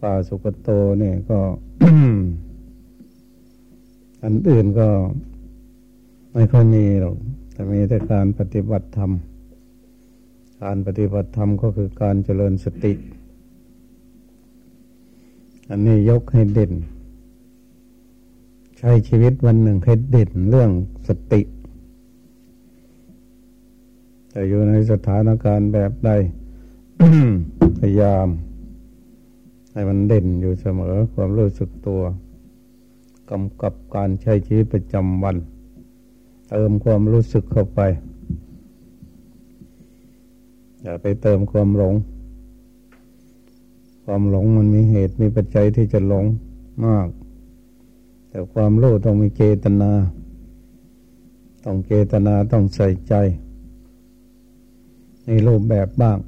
ป่าสุกโตเนี่ยก็ อันอื่นก็ไม่ค่อยมีหรอก แต่มีแต่การปฏิบัติธรรม การปฏิบัติธรรมก็คือการเจริญสติ อันนี้ยกให้เด่น ใช้ชีวิตวันหนึ่งให้เด่นเรื่องสติ แต่อยู่ในสถานการณ์แบบใดพยายาม ให้มันเด่นอยู่เสมอความรู้สึกตัวกำกับการใช้ชีวิตประจำวัน เติมความรู้สึกเข้าไป อย่าไปเติมความหลง ความหลงมันมีเหตุมีปัจจัยที่จะหลงมาก แต่ความรู้ต้องมีเจตนา ต้องเจตนาต้องใส่ใจ ในรูปแบบบ้าง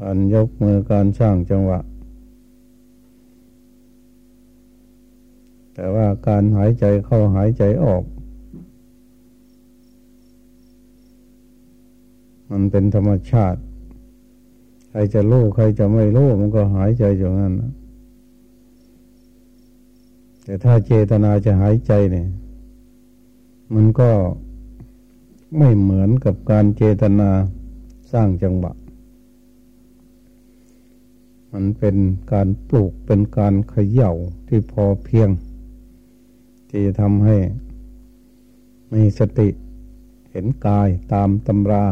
การยกมือการสร้างจังหวะ แต่ว่าการหายใจเข้าหายใจออก มันเป็นธรรมชาติ ใครจะรู้ใครจะไม่รู้มันก็หายใจอย่างนั้นแต่ถ้าเจตนาจะหายใจเนี่ย มันก็ไม่เหมือนกับการเจตนาสร้างจังหวะ มันเป็นการปลูกเป็นการเขย่าที่พอเพียง ที่ทำให้มีสติเห็นกายตามตำรา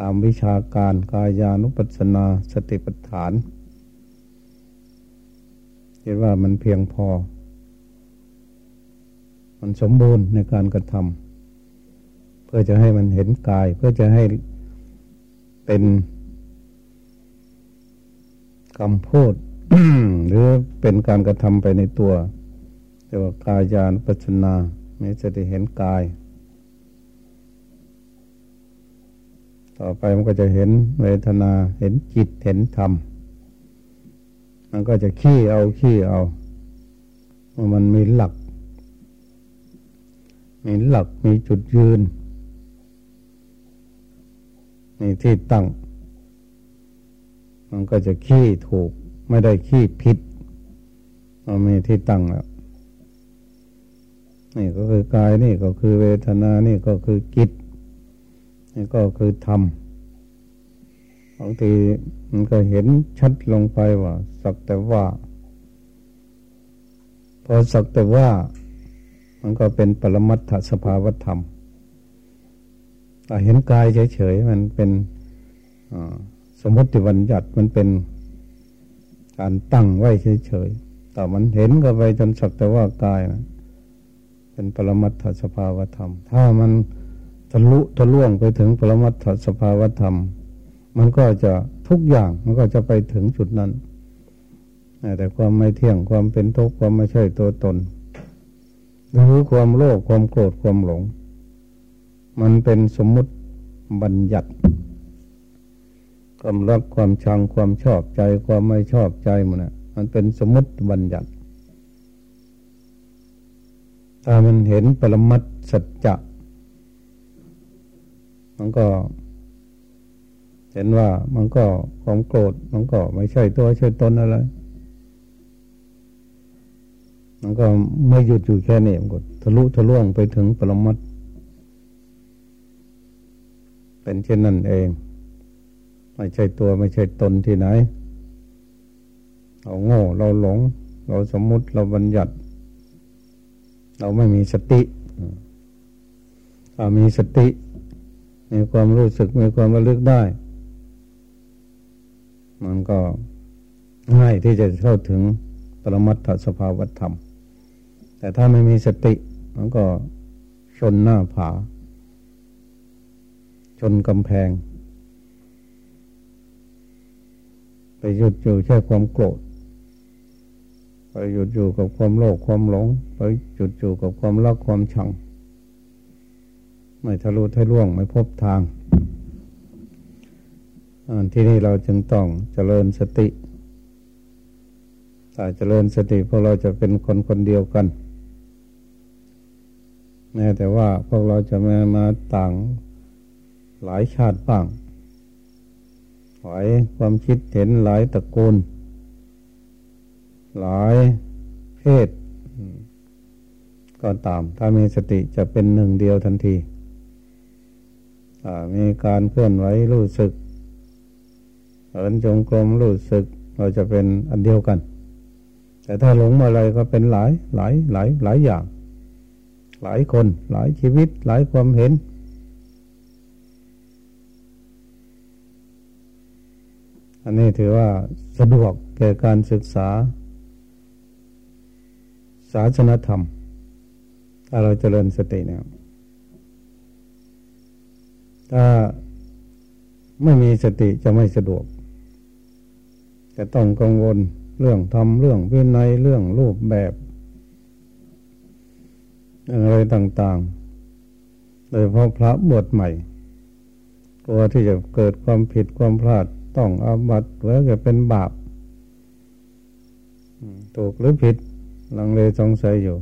ตามวิชาการกายานุปัสสนาสติปัฏฐานเห็นว่ามันเพียงพอ มันสมบูรณ์ในการกระทำเพื่อจะให้มันเห็นกาย เพื่อจะให้เป็น คำพูดหรือเป็นการกระทำไปในตัวเรียกว่ากายานปัจนาไม่จะได้เห็นกาย ต่อไปมันก็จะเห็นเวทนาเห็นจิตเห็นธรรม มันก็จะขี้เอาขี้เอามันมีหลัก มีหลักมีจุดยืน มีที่ตั้ง มันก็จะขี้ถูกไม่ได้ขี้ผิดมันมีที่ตั้งแล้ว นี่ก็คือกายนี่ก็คือเวทนานี่ก็คือกิจนี่ก็คือธรรมบางทีมันก็เห็นชัดลงไปว่า สักแต่ว่า พอสักแต่ว่า มันก็เป็นปรมัตถสภาวธรรมแต่เห็นกายเฉยๆมันเป็น สมมติบัญญัติมันเป็นการตั้งไว้เฉยๆ แต่มันเห็นก็ไปจนสักแต่ว่ากายนะเป็นปรมัตถสภาวธรรม ถ้ามันทะลุทะลวงไปถึงปรมัตถสภาวธรรม มันก็จะทุกอย่างมันก็จะไปถึงจุดนั้น แต่ความไม่เที่ยงความเป็นทุกข์ความไม่ใช่ตัวตน หรือความโลภความโกรธความหลง มันเป็นสมมุติบัญญัติ ความรักความชังความชอบใจความไม่ชอบใจมันนะมันเป็นสมมติบัญญัติถ้ามันเห็นปรมัตสัจจะมันก็ เห็นว่ามันก็ความโกรธมันก็ไม่ใช่ตัวใช่ตนอะไร มันก็ไม่หยุดอยู่แค่นี้มันก็ทะลุทะลวงไปถึงปรมัตเป็นเช่นนั้นเอง ไม่ใช่ตัวไม่ใช่ตนที่ไหน เราโง่เราหลง เราสมมุติเราบัญญัติ เราไม่มีสติถ้ามีสติ มีความรู้สึกมีความระลึกได้ มันก็ง่ายที่จะเข้าถึงปรมัตถสภาวธรรม แต่ถ้าไม่มีสติ มันก็ชนหน้าผา ชนกำแพง หยุดอยู่แค่ความโกรธไปหยุดอยู่กับความโลภความหลง ไปหยุดอยู่กับความรักความชัง ไม่ทะลุทะล่วงไม่พบทางที่นี่เราจึงต้องเจริญสติถ้าเจริญสติพวกเราจะเป็นคนคนเดียวกันแม้แต่ว่าพวกเราจะมามาต่างหลายชาติบ้าง หลายความคิดเห็นหลายตระกูล หลายเพศก็ตาม ถ้ามีสติจะเป็นหนึ่งเดียวทันที มีการเคลื่อนไหวรู้สึกเหินจงกรมรู้สึก เราจะเป็นอันเดียวกัน แต่ถ้าหลงอะไรก็เป็นหลายหลายหลายหลายอย่าง หลายคน หลายชีวิต หลายความเห็น อันนี้ถือว่าสะดวกแก่การศึกษา ศาสนธรรม ถ้าเราเจริญสติเนี่ยถ้าไม่มีสติจะไม่สะดวก จะต้องกังวลเรื่องทำเรื่องวินัยเรื่องรูปแบบอะไรต่างๆ โดยเพราะพระบวชใหม่กลัวที่จะเกิดความผิดความพลาด ต้องอาบัตหรือจะเป็นบาปถูกหรือผิดลังเลสงสัยอยู่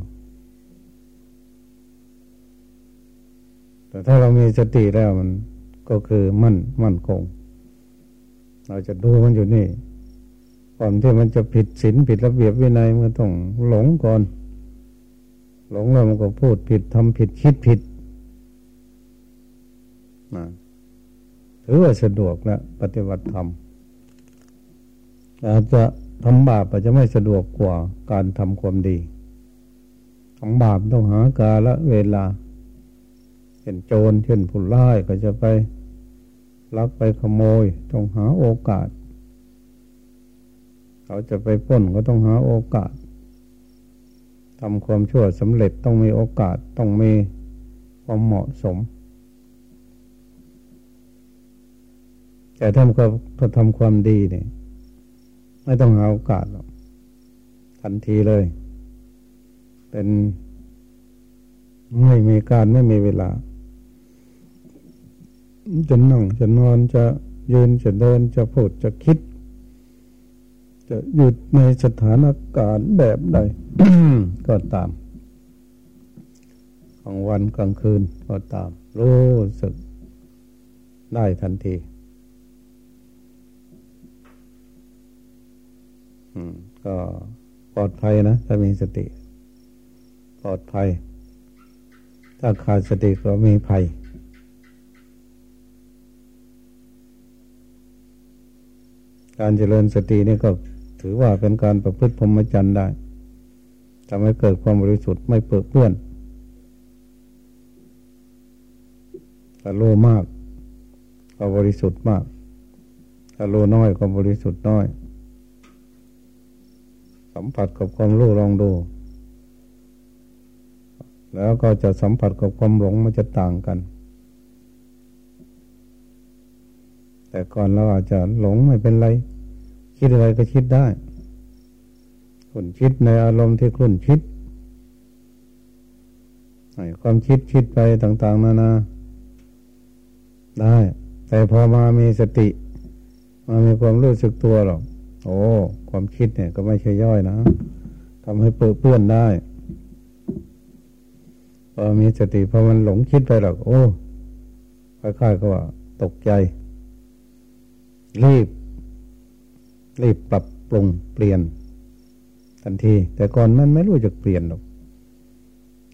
แต่ถ้าเรามีสติแล้วมันก็คือมั่นมั่นคง เราจะดูมันอยู่นี่ก่อนที่มันจะผิดศีลผิดระเบียบวินัยมันต้องหลงก่อน หลงแล้วมันก็พูดผิดทำผิดคิดผิดนะ ถือว่าสะดวกแล้วปฏิบัติธรรมอาจจะทำบาปอาจจะไม่สะดวกกว่าการทำความดีทำบาปต้องหากาละเวลาเช่นโจรเช่นผู้ร้ายก็จะไปลักไปขโมย ต้องหาโอกาส เขาจะไปพ้นก็ต้องหาโอกาสทำความชั่วสำเร็จต้องมีโอกาสต้องมีความเหมาะสม แต่ถ้าเขาทำความดีเนี่ย ไม่ต้องหาโอกาสหรอกทันทีเลย เป็นไม่มีการไม่มีเวลา จะนั่งจะนอนจะยืนจะเดินจะพูดจะคิด จะหยุดในสถานการณ์แบบใดก็ตามกลางวันกลางคืนก็ตาม รู้สึกได้ทันที ก็ปลอดภัยนะถ้ามีสติ ปลอดภัย ถ้าขาดสติก็มีภัย การเจริญสตินี่ก็ถือว่าเป็นการประพฤติพรหมจรรย์ได้ทำให้เกิดความบริสุทธิ์ไม่เปื้อเปื้อนถ้าโลมาก ก็บริสุทธิ์มากถ้าโลน้อยก็บริสุทธิ์น้อย สัมผัสกับความรู้ลองดู แล้วก็จะสัมผัสกับความหลงมันจะต่างกัน แต่ก่อนเราอาจจะหลงไม่เป็นไร คิดอะไรก็คิดได้คุณคิดในอารมณ์ที่คุณคิดความคิดคิดไปต่าง ๆ นานา ได้ แต่พอมามีสติ มามีความรู้สึกตัวหรอก โอ้ ความคิดเนี่ยก็ไม่ใช่ย่อยนะทำให้เปื้อเปื้อนได้พอมีสติพอมันหลงคิดไปหรอกโอ้ค่อยๆก็ว่า ตกใจ รีบ รีบปรับปรุงเปลี่ยน ทันที แต่ก่อนมันไม่รู้จะเปลี่ยนหรอก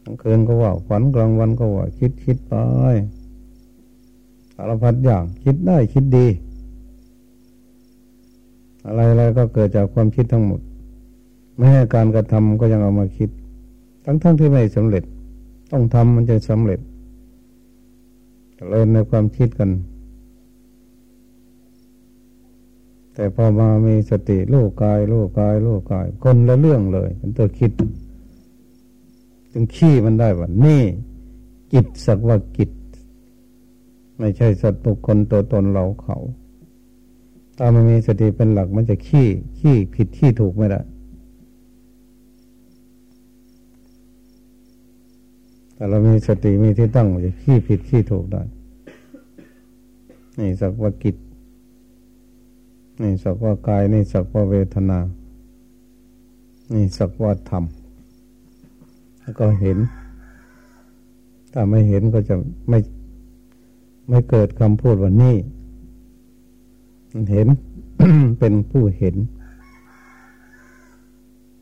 กลางคืนก็ว่าฝันกลางวันก็ว่า คิดคิดไปสารพัดอย่างคิดได้คิดดี อะไรอะไรก็เกิดจากความคิดทั้งหมด ไม่ให้การกระทำก็ยังเอามาคิด ทั้งทั้งที่ไม่สำเร็จ ต้องทำมันจะสำเร็จเริ่มในความคิดกัน แต่พอมามีสติรู้กายรู้กายรู้กายคนละเรื่องเลยเป็นตัวคิด จึงขี้มันได้ว่านี่กิจสักว่ากิจ ไม่ใช่สัตว์บุคคลตัวตนเราเขา ถ้ามันมีสติเป็นหลักมันจะขี้ขี้ผิดขี้ถูกไม่ได้แต่เรามีสติมีที่ตั้งมันจะขี้ผิดขี้ถูกได้ นี่สักว่ากิจนี่สักว่ากายนี่สักว่าเวทนา นี่สักว่าธรรมแล้วก็เห็น ถ้าไม่เห็นก็จะไม่ไม่เกิดคำพูดว่านี่ เห็นเป็นผู้เห็น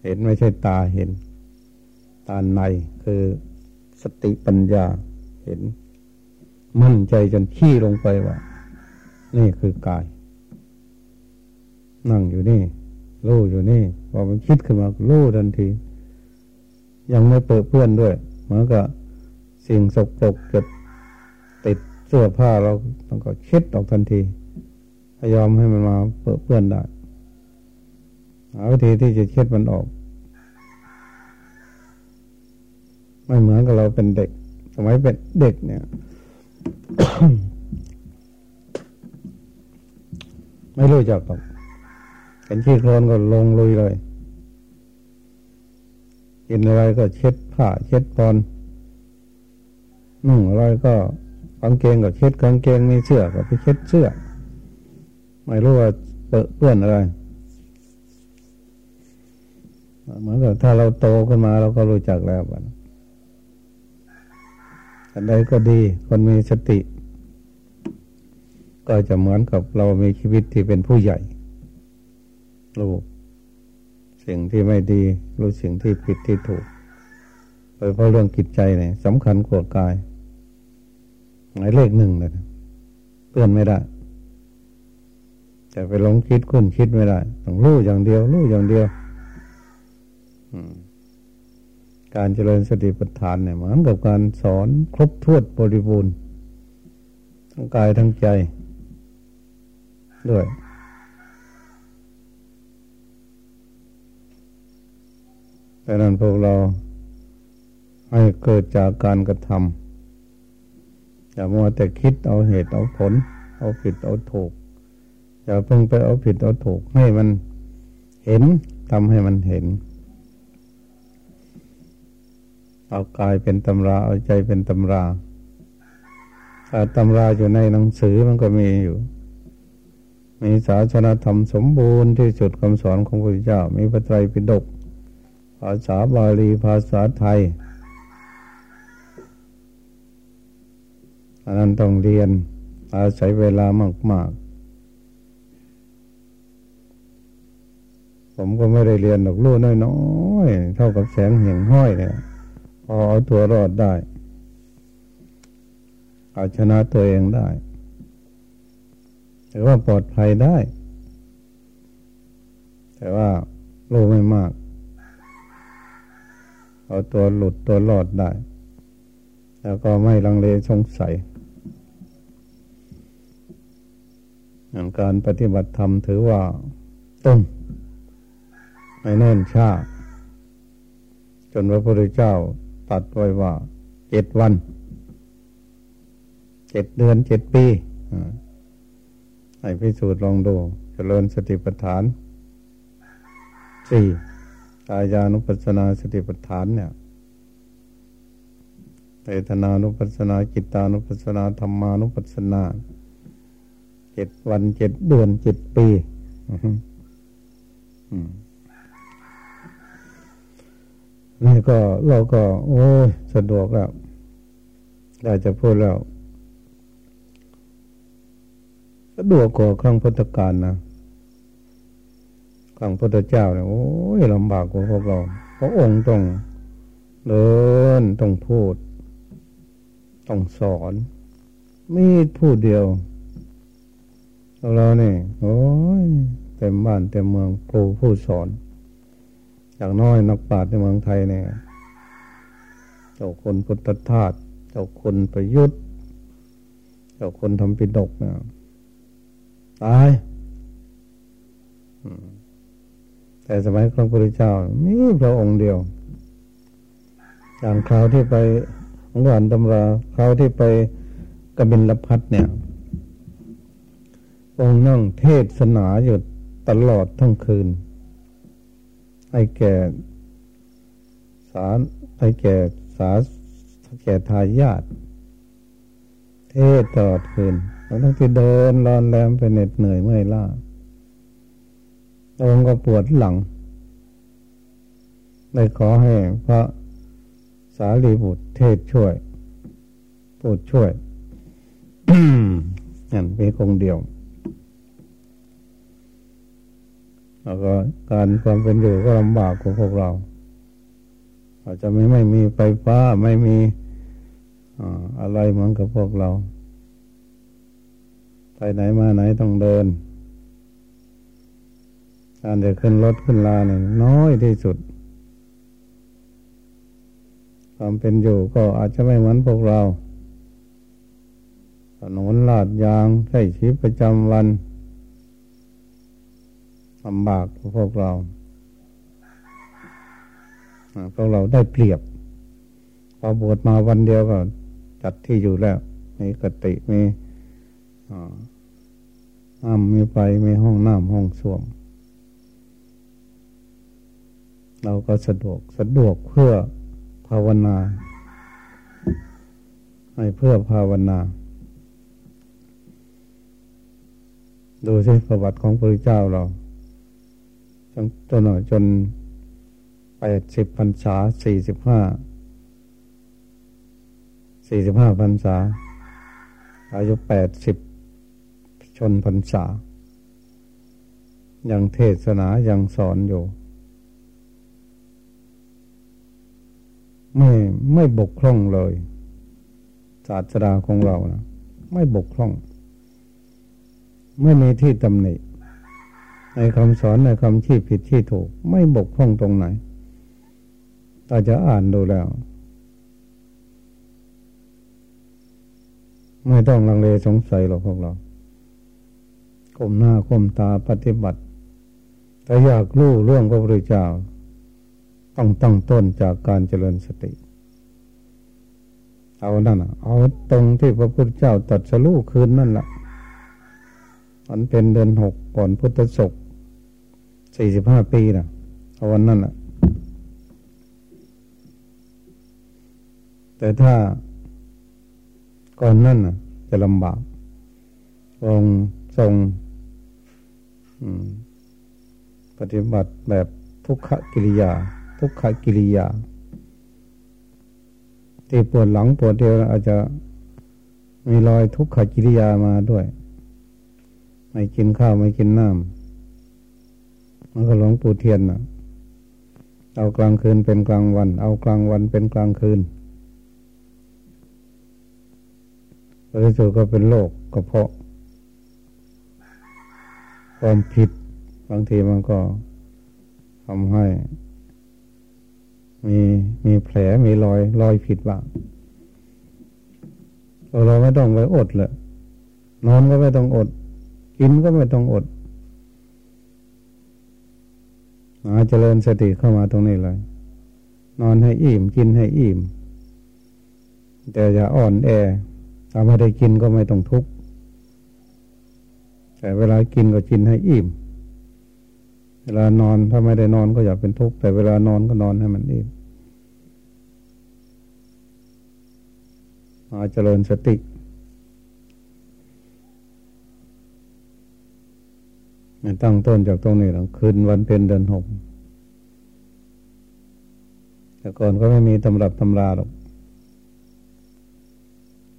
เห็นไม่ใช่ตาเห็น ตาในคือสติปัญญาเห็น มั่นใจจนขี้ลงไปว่า นี่คือกาย นั่งอยู่นี่รู้อยู่นี่พอมันคิดขึ้นมารู้ทันที ยังไม่เปิดเพื่อนด้วยเหมือนกับสิ่งสกปรกเกิดติดเสื้อผ้าเราต้องก็เช็ดออกทันที พยายามให้มันมาเปิดเพื่อนได้หาวิธีที่จะเช็ดมันออก ไม่เหมือนกับเราเป็นเด็ก สมัยเป็นเด็กเนี่ย ไม่รู้จักหรอกเห็นขี้โคลนก็ลงลุยเลยกินอะไรก็เช็ดผ้าเช็ดปอนนุ่งอะไรก็กางเกงก็เช็ดกางเกงมีเสื้อก็ไปเช็ดเสื้อ ไม่รู้ว่าเปื้อนอะไรเหมือนกับถ้าเราโตขึ้นมาเราก็รู้จักแล้วกันอันใดก็ดี คนมีสติ ก็จะเหมือนกับเรามีชีวิตที่เป็นผู้ใหญ่รู้สิ่งที่ไม่ดี รู้สิ่งที่ผิดที่ถูกโดยเพราะเรื่องจิตใจเนี่ยสำคัญกว่ากาย หมายเลขหนึ่งเลยเพื่อนไม่ได้ แต่ไปหลงคิดคุ้นคิดไม่ได้ต้องรู้อย่างเดียวรู้อย่างเดียวการเจริญสติปัฏฐานเนี่ยเหมือนกับการสอนครบถ้วนบริบูรณ์ทั้งกายทั้งใจ ด้วยดังนั้นพวกเราให้เกิดจากการกระทำอย่ามัวแต่คิดเอาเหตุเอาผล เอาผิดเอาถูก อย่าเพิ่งไปเอาผิดเอาถูกให้มันเห็นทำให้มันเห็น เอากายเป็นตำราเอาใจเป็นตำราถ้าตำราอยู่ในหนังสือมันก็มีอยู่ มีศาสนธรรมสมบูรณ์ที่สุดคำสอนของพระพุทธเจ้า มีพระไตรปิฎกภาษาบาลีภาษาไทยอันนั้นต้องเรียนอาศัยเวลามาก ผมก็ไม่ได้เรียนหรอกรู้น้อยๆเท่ากับแสงเหี่ยงห้อยเนี่ยพอเอาตัวรอดได้เอาชนะตัวเองได้หรือว่าปลอดภัยได้ แต่ว่ารู้ไม่มาก เอาตัวหลุดตัวรอดได้ แล้วก็ไม่ลังเลสงสัยการปฏิบัติธรรมถือว่าต้น ไม่แน่นช้า จนพระพุทธเจ้าตัดไว้ว่าเจ็ดวันเจ็ดเดือนเจ็ดปีให้พิสูจน์ลองดูจเจริญสติปัฏฐานสี่กายานุปัสสนาสติปัฏฐานเนี่ยเวทนานุปัสสนาจิตานุปัสสนาธรรมานุปัสสนาเจ็ดวันเจ็ดเดือนเจ็ดปี นี่ก็เราก็ โอ้ยสะดวกแล้วได้จะพูดแล้ว สะดวกกว่าครั้งพุทธกาลนะครั้งพุทธเจ้าเนี่ยโอ้ยลำบากกว่าพวกเราพระองค์ต้องเดินต้องพูด ต้องสอนมีพูดเดียวเราเนี่ยโอ้ยเต็มบ้านเต็มเมืองครูผู้สอน อย่างน้อยนักปราชญ์ในเมืองไทยเนี่ย เจ้าคนพุทธทาสเจ้าคนประยุทธ์ เจ้าคนทำปิดกเนี่ยตายแต่สมัยครั้งพระเจ้ามีพระองค์เดียวอย่างคราวที่ไปองค์การตำราคราวที่ไปกบินลพัทเนี่ย องนั่งเทศนาอยู่ตลอดทั้งคืน ไอ้แก่สารไอ้แก่สาแก่ทายาทเทศตลอดคืนทั้งที่เดินรอนแรมไปเหน็ดเหนื่อยเมื่อยล้าองค์ก็ปวดหลังเลยขอให้พระสารีบุตรเทศช่วยพูดช่วยนั่นเป็นคงเดียว แล้วก็การความเป็นอยู่ก็ลำบากของพวกเรา อาจจะไม่ไม่มีไฟฟ้าไม่มีอะไรเหมือนกับพวกเราไปไหนมาไหนต้องเดิน การจะขึ้นรถขึ้นลาเนี่ยน้อยที่สุด ความเป็นอยู่ก็อาจจะไม่เหมือนพวกเราถนนลาดยางใช้ชีวิตประจำวัน ลำบากพวกเราพวกเราได้เปรียบ พอบวชมาวันเดียวก็จัดที่อยู่แล้ว มีกติมีน้ำมีไฟมีห้องน้ำห้องส้วม เราก็สะดวกสะดวกเพื่อภาวนา ให้เพื่อภาวนา ดูสิประวัติของพระเจ้าเรา จนจนจนแปดสิบพรรษาสี่สิบห้าสี่สิบห้าพรรษา อายุแปดสิบชนพรรษา ยังเทศนายังสอนอยู่ ไม่ไม่บกพร่องเลย ศาสดาของเรานะไม่บกพร่อง ไม่มีที่ตำหนิ ในคำสอนในคำชี้ผิดชี้ถูก ไม่บกพร่องตรงไหนถ้าจะอ่านดูแล้ว ไม่ต้องลังเลสงสัยหรอกพวกเราก้มหน้าก้มตาปฏิบัติ แต่อยากรู้เรื่องพระพุทธเจ้า ต้องตั้งต้นจากการเจริญสติ เอานั่นเอาตรงที่พระพุทธเจ้าตัดสรู้คืนนั่นแหละมันเป็นเดือนหกก่อนพุทธศก สี่สิบห้าปีนะเอาวันนั้นแหละแต่ถ้าก่อนนั่นน่ะ จะลำบากองทรงปฏิบัติแบบทุกขกิริยา ทุกขกิริยาที่ปวดหลังปวดเดียวอาจจะมีรอยทุกขกิริยามาด้วย ไม่กินข้าวไม่กินน้ำ มันก็หลงปู่เทียนนะเอากลางคืนเป็นกลางวัน เอากลางวันเป็นกลางคืนบริสุทธิ์ก็เป็นโรคกระเพาะ ความผิด บางทีมันก็ทำให้ มีมีแผลมีรอยรอยผิดบ้างเราไม่ต้องไปอดเลยนอนก็ไม่ต้องอด กินก็ไม่ต้องอด อาเจริญสติเข้ามาตรงนี้เลย นอนให้อิ่มกินให้อิ่ม แต่อย่าอ่อนแอถ้าไม่ได้กินก็ไม่ต้องทุกข์แต่เวลากินก็กินให้อิ่ม เวลานอนถ้าไม่ได้นอนก็อย่าเป็นทุกข์แต่เวลานอนก็นอนให้มันอิ่มมาเจริญสติ มันตั้งต้นจากตรงนี้หลังคืนวันเป็นเดือนหกแต่ก่อนก็ไม่มีตำรับตำราหรอก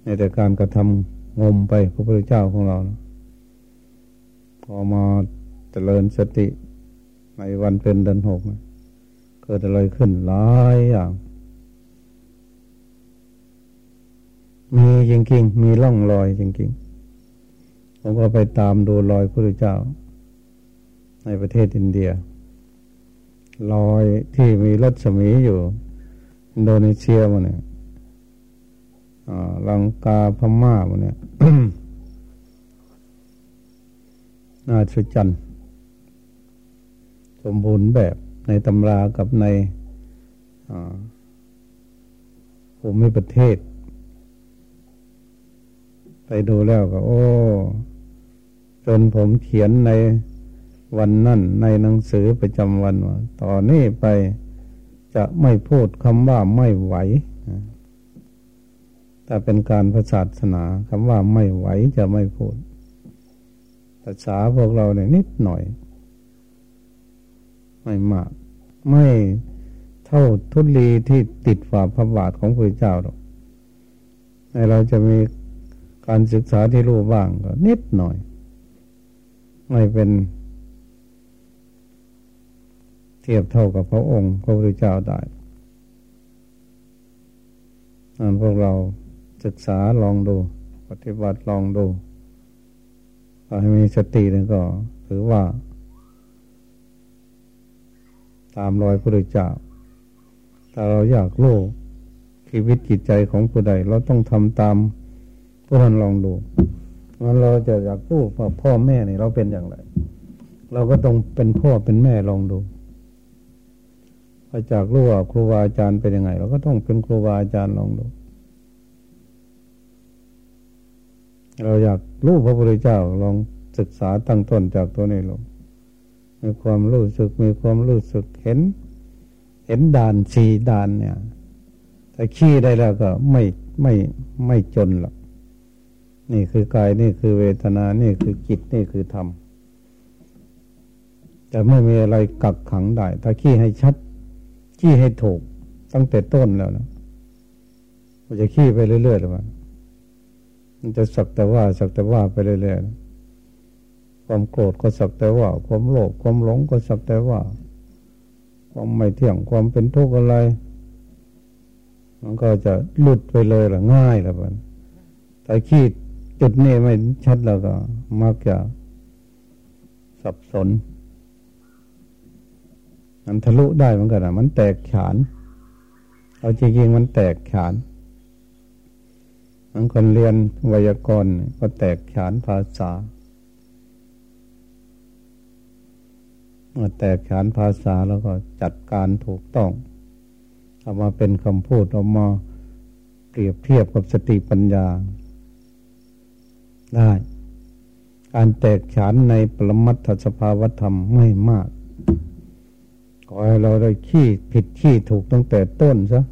ในแต่การกระทำงมไปพระพุทธเจ้าของเรานะพอมาเจริญสติในวันเป็นเดือนหกนะเกิดอะไรขึ้นหลายอย่าง มีจริงๆ มีร่องรอยจริงๆผมก็ไปตามดูรอยพระพุทธเจ้า ในประเทศอินเดียรอยที่มีรัศมีอยู่ อินโดนีเซียมันเนี่ยลังกาพม่ามันเนี่ยน่าสุจันสมบูรณ์แบบในตำรากับในภูมิประเทศ ไปดูแล้วก็ โอ้ จนผมเขียนใน วันนั่นในหนังสือประจำวันว่าต่อนนี้ไปจะไม่พูดคำว่าไม่ไหวถ้าเป็นการพระศาสนาคำว่าไม่ไหวจะไม่พูด ภาษาพวกเราเนี่ยนิดหน่อย ไม่มาก ไม่เท่าทุลีที่ติดฝ่าพระบาทของพระเจ้าหรอกในเราจะมีการศึกษาที่รู้บ้างก็นิดหน่อย ไม่เป็น เทียบเท่ากับพระองค์พระพุทธเจ้าได้นั่นพวกเราศึกษาลองดู ปฏิบัติลองดูให้มีสตินี่ก็ถือว่า ตามรอยพระพุทธเจ้าถ้าเราอยากรู้ชีวิตจิตใจของผู้ใด เราต้องทำตามพวกนั้นลองดูงั้นเราจะอยากรู้ว่าพ่อแม่เนี่ยเราเป็นอย่างไร เราก็ต้องเป็นพ่อเป็นแม่ลองดู พอจากรู้ว่าครูบาอาจารย์เป็นยังไง เราก็ต้องเป็นครูบาอาจารย์ลองดู เราอยากรู้พระพุทธเจ้าลองศึกษาตั้งต้นจากตัวนี้ลงมีความรู้สึกมีความรู้สึกเห็น เห็นด่านสีด่านเนี่ยถ้าขี้ได้แล้วก็ไม่ไม่ไม่จนหรอกนี่คือกายนี่คือเวทนานี่คือจิตนี่คือธรรมแต่ไม่มีอะไรกักขังได้ ถ้าขี้ให้ชัด ขี้ให้ถูกตั้งแต่ต้นแล้วนะมันจะขี้ไปเรื่อยๆหรือเปล่ามันจะสักแต่ว่าสักแต่ว่าไปเรื่อยๆความโกรธก็สักแต่ว่า ความโลภความหลงก็สักแต่ว่า ความไม่เที่ยงความเป็นทุกข์อะไร มันก็จะหลุดไปเลยหรือง่ายแล้วมันแต่ขี้จุดนี้ไม่ชัดแล้วก็มักจะสับสน มันทะลุได้เหมือนกันนะมันแตกฉาน เอาจริงๆมันแตกฉานบางคนเรียนไวยากรณ์ก็แตกฉานภาษาเมื่อแตกฉานภาษาแล้วก็จัดการถูกต้องเอามาเป็นคำพูดเอามาเปรียบเทียบกับสติปัญญา ได้ การแตกฉานในปรมัตถสภาวธรรมไม่มาก อให้เราได้ขี้ผิดขี้ถูกตั้งแต่ต้นซะ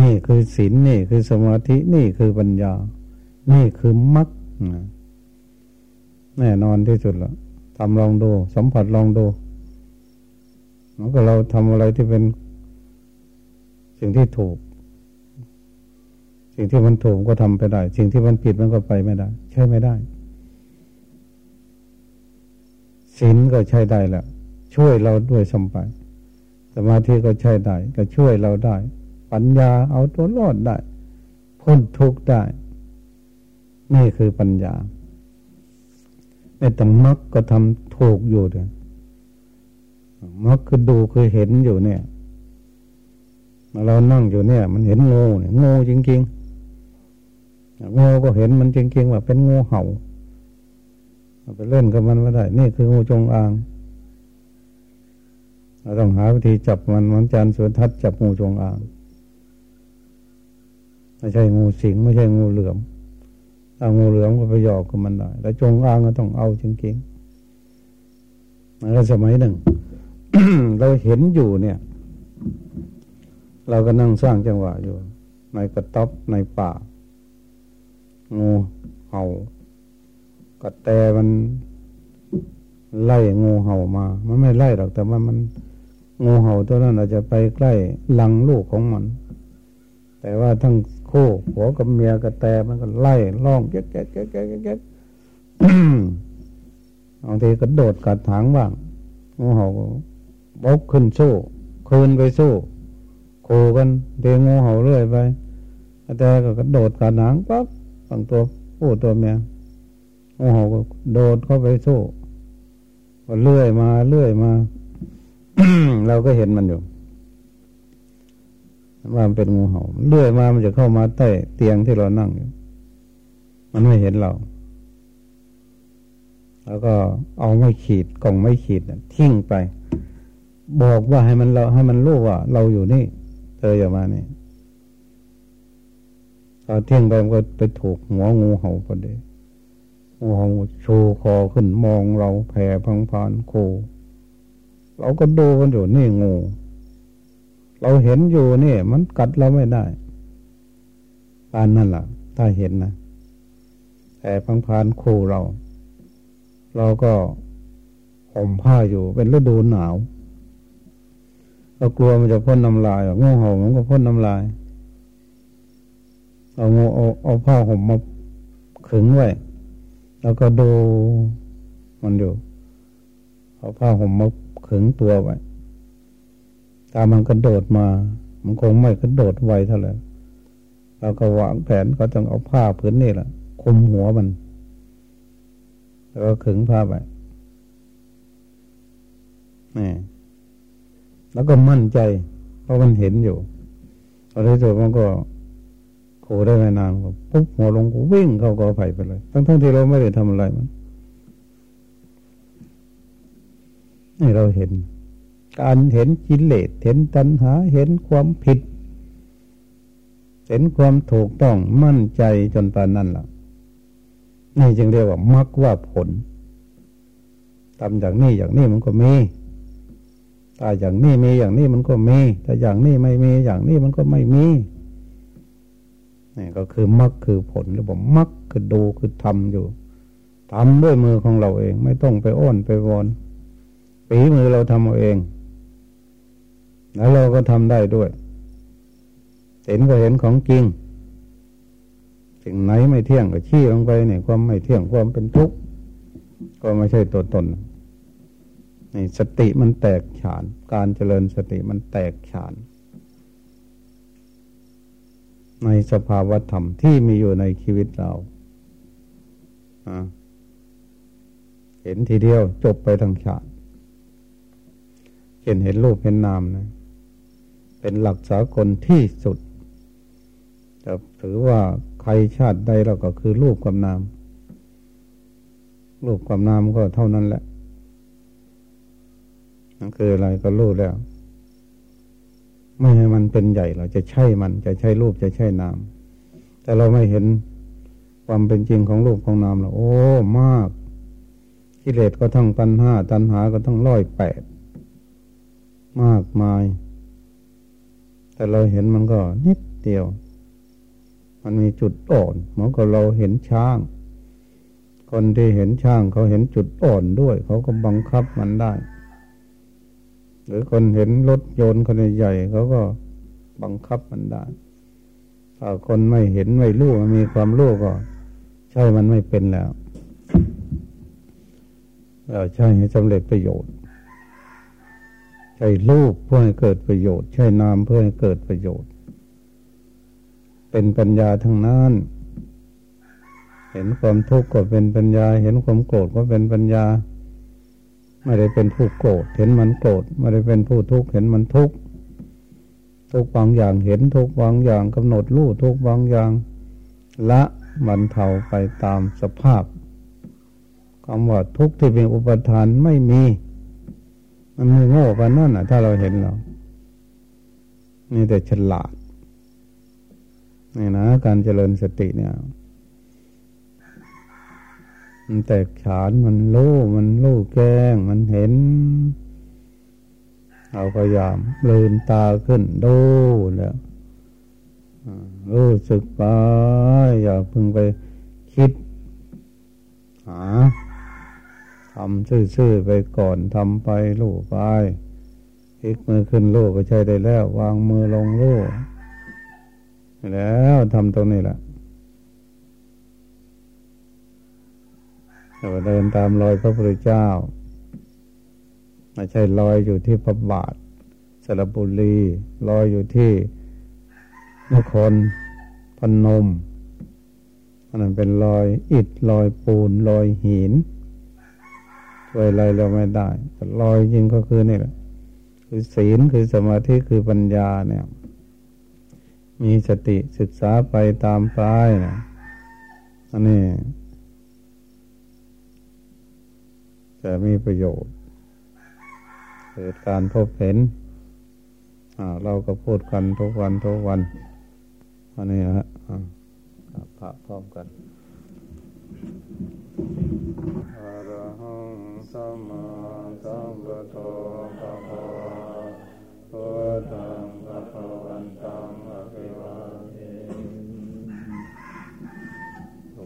นี่คือศีลนี่คือสมาธินี่คือปัญญา นี่คือมรรคแน่นอนที่สุดละทำลองดู สัมผัสลองดูแล้วก็เราทำอะไรที่เป็นสิ่งที่ถูก สิ่งที่มันถูกก็ทำไปได้ สิ่งที่มันผิดมันก็ไปไม่ได้ ใช่ไม่ได้ ศีลก็ใช้ได้แหละช่วยเราด้วยสมไปสมาธิก็ใช้ได้ ก็ช่วยเราได้ ปัญญาเอาตัวรอดได้ พ้นทุกข์ได้ นี่คือปัญญาในต่งมักก็ทำถูกอยู่เดียมักคือดูคือเห็นอยู่เนี่ยเรานั่งอยู่เนี่ย มันเห็นงูเนี่ยงูจริงๆงูก็เห็นมันจริงๆว่าเป็นงูเห่า ไปเล่นกับมันไม่ได้ นี่คืองูจงอาง เราต้องหาวิธีจับมันมันจานสวนทัดจับงูจงอาง ไม่ใช่งูสิงไม่ใช่งูเหลือมถ้างูเหลือมก็ไปหยอกกับมันได้แต่จงอางก็ต้องเอาจริงๆมันก็สมัยหนึ่ง เราเห็นอยู่เนี่ย เราก็นั่งสร้างจังหวะอยู่ ในกระต๊อบในป่างู แต่มันไล่งูเห่ามา มันไม่ไล่หรอก แต่ว่ามันงูเห่าตัวนั้นอาจจะไปใกล้ลังลูกของมัน แต่ว่าทั้งคู่หัวกับเมียกระแตมันก็ไล่ล่องแก๊กแก๊กแก๊กแก๊กแก๊กบางทีก็โดดกัดถางบ้างงูเห่าบกขึ้นสู้คืนไปสู้โคกันเดงูเห่าเรื่อยไปแต่ก็กระโดดกัดหางปั๊บบางตัวผู้ตัวเมีย โอ้โหโดดเข้าไปสู้ก็เลื่อยมาเลื่อยมาเราก็เห็นมันอยู่ว่ามันเป็นงูเห่าเลื่อยมามันจะเข้ามาใต้เตียงที่เรานั่งอยู่ มันไม่เห็นเรา แล้วก็เอาไม่ขีดกล่องไม่ขีดทิ้งไป บอกว่าให้มันเราให้มันรู้ว่า เราอยู่นี่เธออย่ามานี่ตอนเที่ยงไปมันก็ไปถูกหัวงูเห่าพอดี งูเห่าชูคอขึ้นมองเราแผ่พังพานโค เราก็ดูกันอยู่นี่งู เราเห็นอยู่นี่มันกัดเราไม่ได้ปานนั่นแหละถ้าเห็นนะแผ่พังพานโคเรา เราก็ห่มผ้าอยู่เป็นฤดูหนาวเรากลัวมันจะพ่นน้ำลายงูเห่ามันก็พ่นน้ำลาย เอางูเอาเอาผ้าห่มมาขึงไว้ แล้วก็ดูมันอยู่เอาผ้าห่มมาขึงตัวไว้ตามันกระโดดมา มันคงไม่กระโดดไวเท่าไหร่เราก็วางแผนก็ต้องเอาผ้าผืนนี่แหละคุมหัวมัน แล้วก็ขึงผ้าไปนี่แล้วก็มั่นใจ เพราะมันเห็นอยู่พอได้ตัวมันก็ โขได้ไม่นานก็ปุ๊บหัวลงก็วิ่งเข้ากอไผ่ไปเลย ทั้งๆที่เราไม่ได้ทำอะไรมันนี่เราเห็น การเห็นกิเลสเห็นตัณหาเห็นความผิด เห็นความถูกต้องมั่นใจจนปานนั้นล่ะนี่จึงเรียกว่ามักว่าผลทำอย่างนี้อย่างนี้มันก็มีถ้าอย่างนี้มีอย่างนี้มันก็มีแต่อย่างนี้ไม่มีอย่างนี้มันก็ไม่มี นี่ก็คือมักคือผลหรือว่ามักคือดูคือทำอยู่ทำด้วยมือของเราเอง ไม่ต้องไปอ้อนไปวอนปีมือเราทำเอาเอง แล้วเราก็ทำได้ด้วย เห็นก็เห็นของจริง สิ่งไหนไม่เที่ยงก็ชี้ลงไปเนี่ยความไม่เที่ยงความเป็นทุกข์ก็ไม่ใช่ตัวตนนี่สติมันแตกฉาน การเจริญสติมันแตกฉาน ในสภาวธรรมที่มีอยู่ในชีวิตเราเห็นทีเดียวจบไปทั้งฉานเห็นเห็นรูปเห็นนามนะ เป็นหลักสากลที่สุดจะถือว่าใครชาติใดเราก็คือรูปกับนาม รูปกับนามก็เท่านั้นแหละนั่นคืออะไรก็รู้แล้ว ไม่ให้มันเป็นใหญ่เราจะใช่มันจะใช่รูปจะใช่นาม แต่เราไม่เห็นความเป็นจริงของรูปของนามเราโอ้มากกิเลสก็ทั้งปัญหาตัณหาก็ทั้งร้อยแปดมากมาย แต่เราเห็นมันก็นิดเดียว มันมีจุดอ่อนเหมือนกับเราเห็นช้าง คนที่เห็นช้างเขาเห็นจุดอ่อนด้วย เขาก็บังคับมันได้ หรือคนเห็นรถยนต์คนใหญ่เขาก็บังคับมันได้ถ้าคนไม่เห็นไม่รู้มีความรู้ก็ ใช่มันไม่เป็นแล้วเราใช่ให้สำเร็จประโยชน์ ใช้รูปเพื่อให้เกิดประโยชน์ ใช้นามเพื่อให้เกิดประโยชน์ เป็นปัญญาทั้งนั้น เห็นความทุกข์ก็เป็นปัญญา เห็นความโกรธก็เป็นปัญญา ไม่ได้เป็นผู้โกรธเห็นมันโกรธไม่ได้เป็นผู้ทุกข์เห็นมันทุกข์ทุกบางอย่างเห็นทุกบางอย่างกำหนดรู้ทุกบางอย่าง ละมันเทาไปตามสภาพคำว่าทุกข์ที่เป็นอุปทานไม่มี มันไม่โง่กันนั่นอะ ถ้าเราเห็นเรานี่แต่ฉลาดนี่นะการเจริญสติเนี่ย มันแตกฉานมันรู้มันรู้แก้ง มันเห็นเราพยายามลืมตาขึ้นดูแล้วรู้สึกไปอย่าพึ่งไปคิด หาทำซื่อๆไปก่อนทำไปลูกไปพลิกมือขึ้นลูกก็ใช้ได้แล้ว วางมือลงลูกแล้วทำตรงนี้แหละ เราเดินตามรอยพระพุทธเจ้า ไม่ใช่ลอยอยู่ที่พระบาทสระบุรีลอยอยู่ที่นครพนมอันนั้นเป็นรอยอิฐรอยปูนรอยหินช่วยอะไรเราไม่ได้ลอยจริงก็คือนี่แหละคือศีลคือสมาธิคือปัญญาเนี่ย มีสติศึกษาไปตามไปนะอันนี้ จะมีประโยชน์ เกิดการพบเห็นเราก็พูดกันทุกวันทุกวันอันนี้ฮะพระพร้อมกันอรหังสัมมาสัมพุทโธภะคะวะพุทธังภะคะวันตังอภิวาเท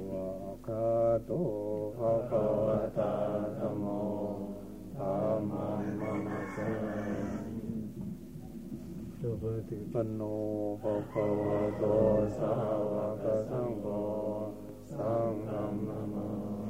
วะ คาโตภะคะวะตาธโมธรรมังมนัสสะสุปฏิปันโนภะคะวะโตสาวกสังโฆสังฆนามา